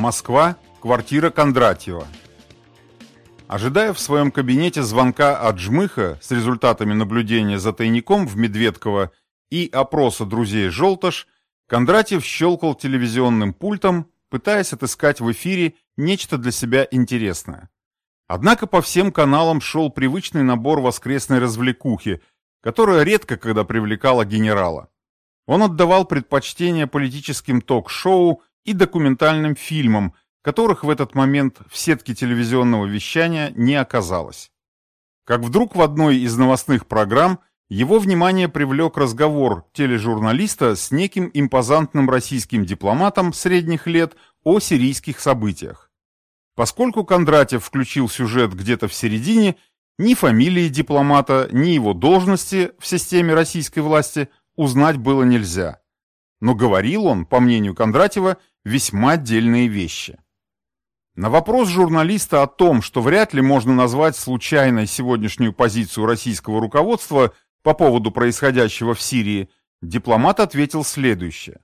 Москва, квартира Кондратьева. Ожидая в своем кабинете звонка от Жмыха с результатами наблюдения за тайником в Медведково и опроса друзей Желтыш, Кондратьев щелкал телевизионным пультом, пытаясь отыскать в эфире нечто для себя интересное. Однако по всем каналам шел привычный набор воскресной развлекухи, которая редко когда привлекала генерала. Он отдавал предпочтение политическим ток-шоу и документальным фильмам, которых в этот момент в сетке телевизионного вещания не оказалось. Как вдруг в одной из новостных программ его внимание привлек разговор тележурналиста с неким импозантным российским дипломатом средних лет о сирийских событиях. Поскольку Кондратьев включил сюжет где-то в середине, ни фамилии дипломата, ни его должности в системе российской власти узнать было нельзя. Но говорил он, по мнению Кондратьева, весьма отдельные вещи. На вопрос журналиста о том, что вряд ли можно назвать случайной сегодняшнюю позицию российского руководства по поводу происходящего в Сирии, дипломат ответил следующее.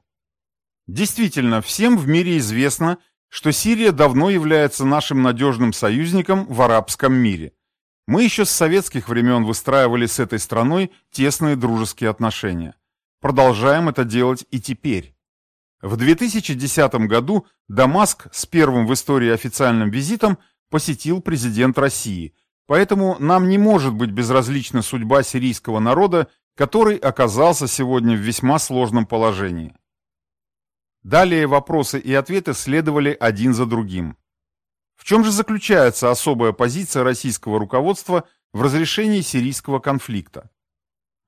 Действительно, всем в мире известно, что Сирия давно является нашим надежным союзником в арабском мире. Мы еще с советских времен выстраивали с этой страной тесные дружеские отношения. Продолжаем это делать и теперь. В 2010 году Дамаск с первым в истории официальным визитом посетил президент России, поэтому нам не может быть безразлична судьба сирийского народа, который оказался сегодня в весьма сложном положении. Далее вопросы и ответы следовали один за другим. В чем же заключается особая позиция российского руководства в разрешении сирийского конфликта?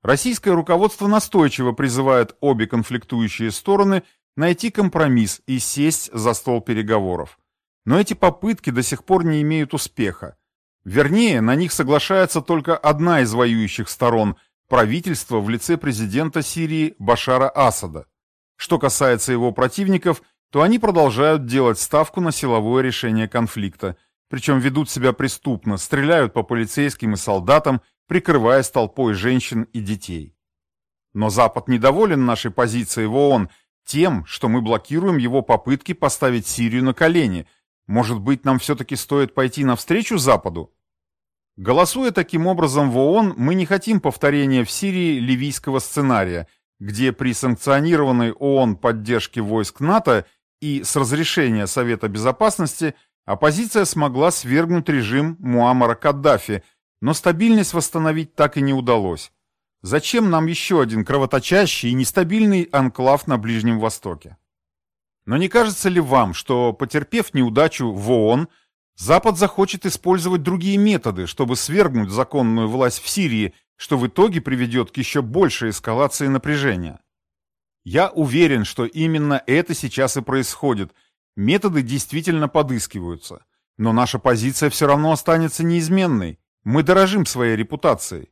Российское руководство настойчиво призывает обе конфликтующие стороны найти компромисс и сесть за стол переговоров. Но эти попытки до сих пор не имеют успеха. Вернее, на них соглашается только одна из воюющих сторон – правительство в лице президента Сирии Башара Асада. Что касается его противников, то они продолжают делать ставку на силовое решение конфликта, причем ведут себя преступно, стреляют по полицейским и солдатам, прикрываясь толпой женщин и детей. Но Запад недоволен нашей позицией в ООН тем, что мы блокируем его попытки поставить Сирию на колени. Может быть, нам все-таки стоит пойти навстречу Западу? Голосуя таким образом в ООН, мы не хотим повторения в Сирии ливийского сценария, где при санкционированной ООН поддержке войск НАТО и с разрешения Совета Безопасности оппозиция смогла свергнуть режим Муаммара Каддафи, но стабильность восстановить так и не удалось. Зачем нам еще один кровоточащий и нестабильный анклав на Ближнем Востоке? Но не кажется ли вам, что, потерпев неудачу в ООН, Запад захочет использовать другие методы, чтобы свергнуть законную власть в Сирии, что в итоге приведет к еще большей эскалации напряжения? Я уверен, что именно это сейчас и происходит. Методы действительно подыскиваются. Но наша позиция все равно останется неизменной. Мы дорожим своей репутацией.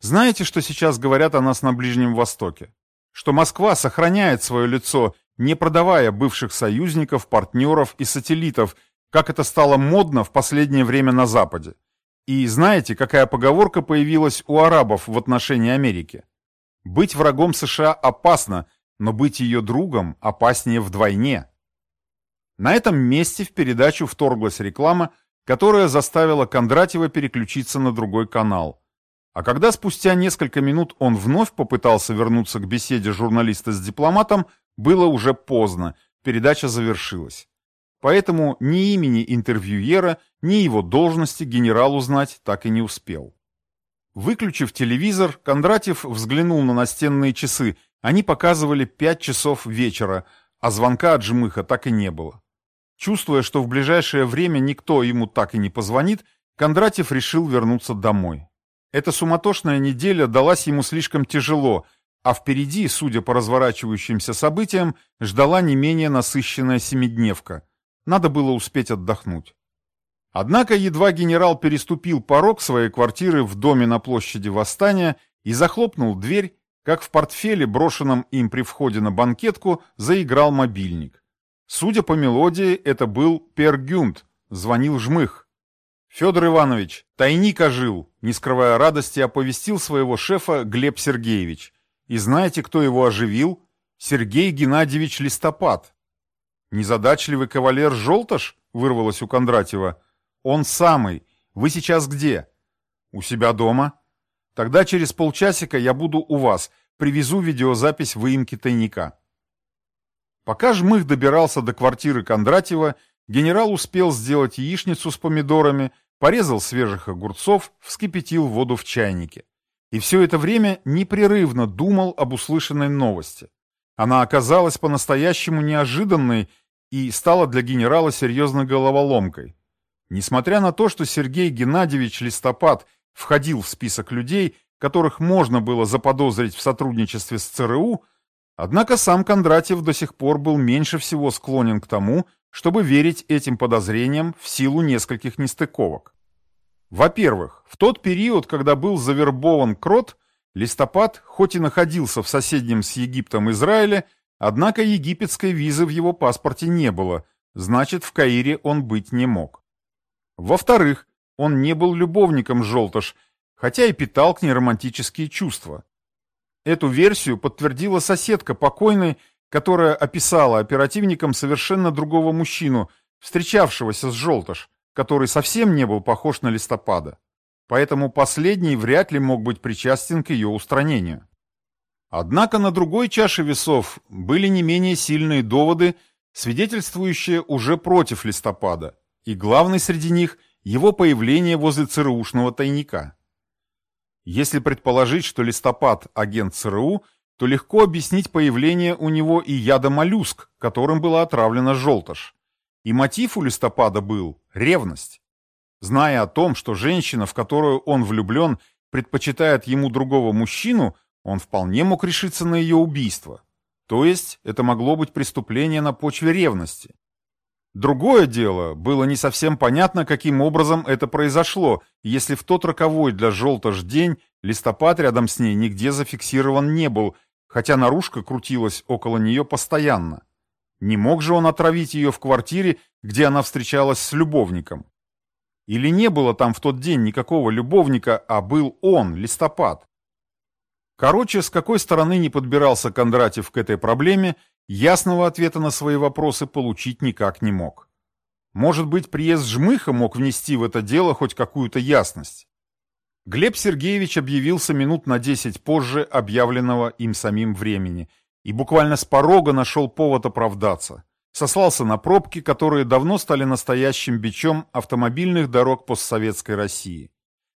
Знаете, что сейчас говорят о нас на Ближнем Востоке? Что Москва сохраняет свое лицо, не продавая бывших союзников, партнеров и сателлитов, как это стало модно в последнее время на Западе. И знаете, какая поговорка появилась у арабов в отношении Америки? Быть врагом США опасно, но быть ее другом опаснее вдвойне. На этом месте в передачу вторглась реклама, которая заставила Кондратьева переключиться на другой канал. А когда спустя несколько минут он вновь попытался вернуться к беседе журналиста с дипломатом, было уже поздно, передача завершилась. Поэтому ни имени интервьюера, ни его должности генерал узнать так и не успел. Выключив телевизор, Кондратьев взглянул на настенные часы. Они показывали пять часов вечера, а звонка от Жмыха так и не было. Чувствуя, что в ближайшее время никто ему так и не позвонит, Кондратьев решил вернуться домой. Эта суматошная неделя далась ему слишком тяжело, а впереди, судя по разворачивающимся событиям, ждала не менее насыщенная семидневка. Надо было успеть отдохнуть. Однако едва генерал переступил порог своей квартиры в доме на площади Восстания и захлопнул дверь, как в портфеле, брошенном им при входе на банкетку, заиграл мобильник. Судя по мелодии, это был Пергюнд, звонил Жмых. Федор Иванович, тайник ожил, не скрывая радости, оповестил своего шефа Глеб Сергеевич. И знаете, кто его оживил? Сергей Геннадьевич Листопад. «Незадачливый кавалер Желтыш?» — вырвалось у Кондратьева. «Он самый. Вы сейчас где?» «У себя дома». «Тогда через полчасика я буду у вас. Привезу видеозапись выемки тайника». Пока Жмых добирался до квартиры Кондратьева, генерал успел сделать яичницу с помидорами, порезал свежих огурцов, вскипятил воду в чайнике. И все это время непрерывно думал об услышанной новости. Она оказалась по-настоящему неожиданной и стала для генерала серьезной головоломкой. Несмотря на то, что Сергей Геннадьевич Листопад входил в список людей, которых можно было заподозрить в сотрудничестве с ЦРУ, однако сам Кондратьев до сих пор был меньше всего склонен к тому, чтобы верить этим подозрениям в силу нескольких нестыковок. Во-первых, в тот период, когда был завербован Крот, Листопад, хоть и находился в соседнем с Египтом Израиле, однако египетской визы в его паспорте не было, значит, в Каире он быть не мог. Во-вторых, он не был любовником Желтыш, хотя и питал к ней романтические чувства. Эту версию подтвердила соседка покойной, которая описала оперативникам совершенно другого мужчину, встречавшегося с Желтыш, который совсем не был похож на листопада поэтому последний вряд ли мог быть причастен к ее устранению. Однако на другой чаше весов были не менее сильные доводы, свидетельствующие уже против листопада, и главный среди них – его появление возле ЦРУшного тайника. Если предположить, что листопад – агент ЦРУ, то легко объяснить появление у него и яда моллюск, которым была отравлена желтош. И мотив у листопада был – ревность. Зная о том, что женщина, в которую он влюблен, предпочитает ему другого мужчину, он вполне мог решиться на ее убийство. То есть это могло быть преступление на почве ревности. Другое дело, было не совсем понятно, каким образом это произошло, если в тот роковой для желтож день листопад рядом с ней нигде зафиксирован не был, хотя наружка крутилась около нее постоянно. Не мог же он отравить ее в квартире, где она встречалась с любовником. Или не было там в тот день никакого любовника, а был он, листопад? Короче, с какой стороны не подбирался Кондратьев к этой проблеме, ясного ответа на свои вопросы получить никак не мог. Может быть, приезд Жмыха мог внести в это дело хоть какую-то ясность. Глеб Сергеевич объявился минут на десять позже объявленного им самим времени и буквально с порога нашел повод оправдаться сослался на пробки, которые давно стали настоящим бичом автомобильных дорог постсоветской России.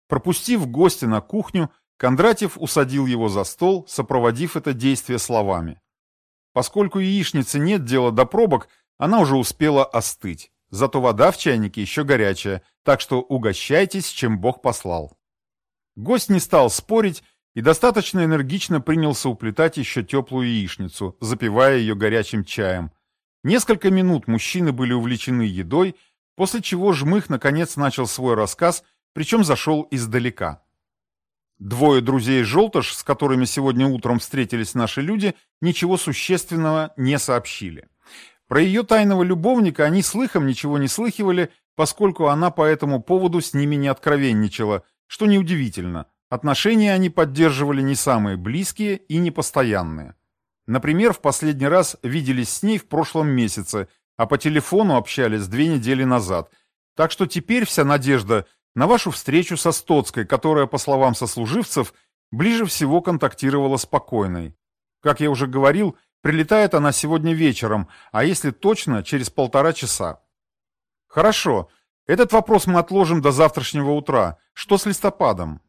Пропустив гостя на кухню, Кондратьев усадил его за стол, сопроводив это действие словами. Поскольку яичнице нет дела до пробок, она уже успела остыть. Зато вода в чайнике еще горячая, так что угощайтесь, чем Бог послал. Гость не стал спорить и достаточно энергично принялся уплетать еще теплую яичницу, запивая ее горячим чаем – Несколько минут мужчины были увлечены едой, после чего Жмых наконец начал свой рассказ, причем зашел издалека. Двое друзей Желтыш, с которыми сегодня утром встретились наши люди, ничего существенного не сообщили. Про ее тайного любовника они слыхом ничего не слыхивали, поскольку она по этому поводу с ними не откровенничала, что неудивительно. Отношения они поддерживали не самые близкие и непостоянные. Например, в последний раз виделись с ней в прошлом месяце, а по телефону общались две недели назад. Так что теперь вся надежда на вашу встречу со Стоцкой, которая, по словам сослуживцев, ближе всего контактировала с покойной. Как я уже говорил, прилетает она сегодня вечером, а если точно, через полтора часа. Хорошо, этот вопрос мы отложим до завтрашнего утра. Что с листопадом?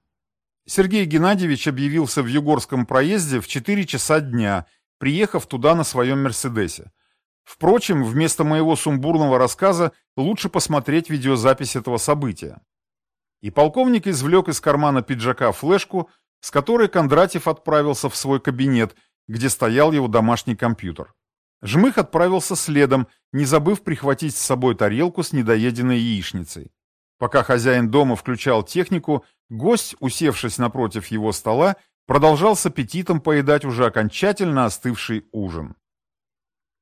Сергей Геннадьевич объявился в Югорском проезде в 4 часа дня – приехав туда на своем «Мерседесе». Впрочем, вместо моего сумбурного рассказа лучше посмотреть видеозапись этого события. И полковник извлек из кармана пиджака флешку, с которой Кондратьев отправился в свой кабинет, где стоял его домашний компьютер. Жмых отправился следом, не забыв прихватить с собой тарелку с недоеденной яичницей. Пока хозяин дома включал технику, гость, усевшись напротив его стола, продолжал с аппетитом поедать уже окончательно остывший ужин.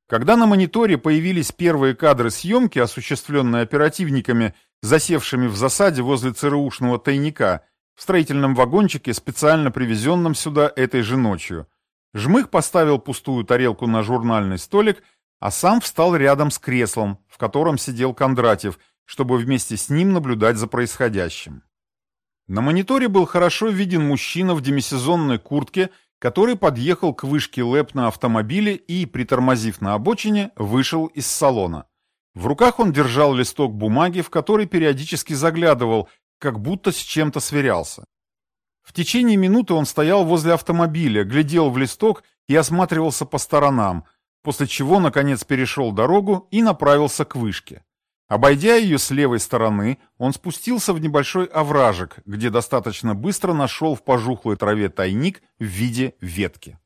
Когда на мониторе появились первые кадры съемки, осуществленные оперативниками, засевшими в засаде возле ЦРУшного тайника, в строительном вагончике, специально привезенном сюда этой же ночью, Жмых поставил пустую тарелку на журнальный столик, а сам встал рядом с креслом, в котором сидел Кондратьев, чтобы вместе с ним наблюдать за происходящим. На мониторе был хорошо виден мужчина в демисезонной куртке, который подъехал к вышке ЛЭП на автомобиле и, притормозив на обочине, вышел из салона. В руках он держал листок бумаги, в который периодически заглядывал, как будто с чем-то сверялся. В течение минуты он стоял возле автомобиля, глядел в листок и осматривался по сторонам, после чего, наконец, перешел дорогу и направился к вышке. Обойдя ее с левой стороны, он спустился в небольшой овражек, где достаточно быстро нашел в пожухлой траве тайник в виде ветки.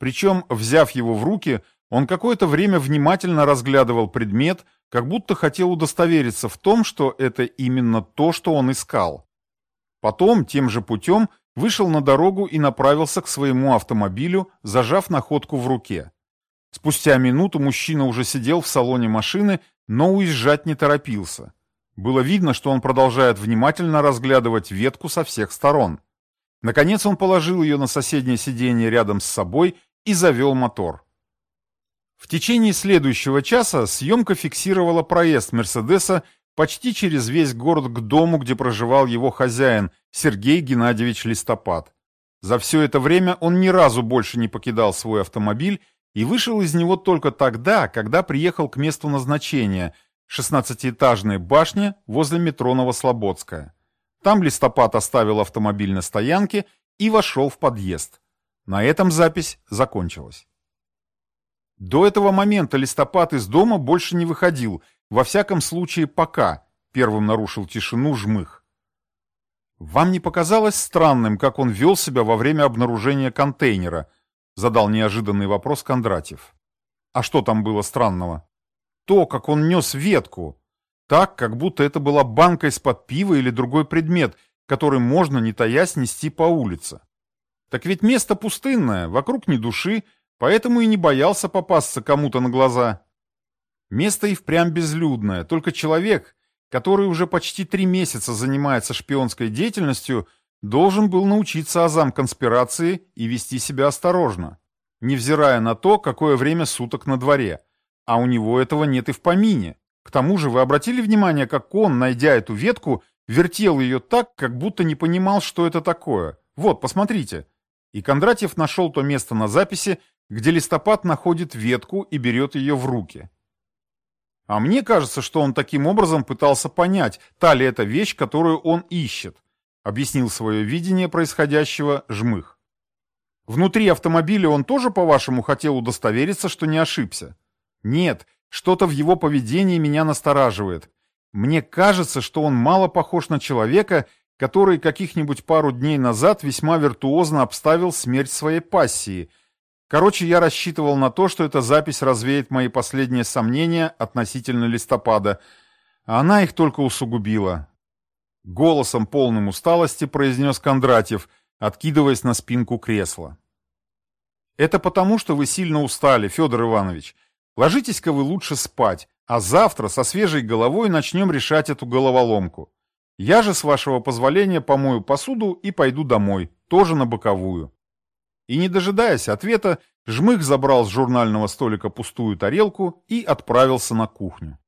Причем, взяв его в руки, он какое-то время внимательно разглядывал предмет, как будто хотел удостовериться в том, что это именно то, что он искал. Потом, тем же путем, вышел на дорогу и направился к своему автомобилю, зажав находку в руке. Спустя минуту мужчина уже сидел в салоне машины, но уезжать не торопился. Было видно, что он продолжает внимательно разглядывать ветку со всех сторон. Наконец он положил ее на соседнее сиденье рядом с собой и завел мотор. В течение следующего часа съемка фиксировала проезд «Мерседеса» почти через весь город к дому, где проживал его хозяин, Сергей Геннадьевич Листопад. За все это время он ни разу больше не покидал свой автомобиль и вышел из него только тогда, когда приехал к месту назначения – 16-этажной башне возле метро Новослободская. Там Листопад оставил автомобиль на стоянке и вошел в подъезд. На этом запись закончилась. До этого момента Листопад из дома больше не выходил – во всяком случае, пока, первым нарушил тишину жмых. Вам не показалось странным, как он вел себя во время обнаружения контейнера? Задал неожиданный вопрос Кондратьев. А что там было странного? То, как он нес ветку. Так, как будто это была банка из-под пива или другой предмет, который можно, не таясь, нести по улице. Так ведь место пустынное, вокруг ни души, поэтому и не боялся попасться кому-то на глаза. Место и впрямь безлюдное, только человек, который уже почти три месяца занимается шпионской деятельностью, должен был научиться азам конспирации и вести себя осторожно, невзирая на то, какое время суток на дворе. А у него этого нет и в помине. К тому же вы обратили внимание, как он, найдя эту ветку, вертел ее так, как будто не понимал, что это такое. Вот, посмотрите. И Кондратьев нашел то место на записи, где листопад находит ветку и берет ее в руки. А мне кажется, что он таким образом пытался понять, та ли это вещь, которую он ищет, объяснил свое видение происходящего Жмых. Внутри автомобиля он тоже, по-вашему, хотел удостовериться, что не ошибся? Нет, что-то в его поведении меня настораживает. Мне кажется, что он мало похож на человека, который каких-нибудь пару дней назад весьма виртуозно обставил смерть своей пассии – Короче, я рассчитывал на то, что эта запись развеет мои последние сомнения относительно листопада, а она их только усугубила. Голосом полным усталости произнес Кондратьев, откидываясь на спинку кресла. «Это потому, что вы сильно устали, Федор Иванович. Ложитесь-ка вы лучше спать, а завтра со свежей головой начнем решать эту головоломку. Я же, с вашего позволения, помою посуду и пойду домой, тоже на боковую». И не дожидаясь ответа, Жмых забрал с журнального столика пустую тарелку и отправился на кухню.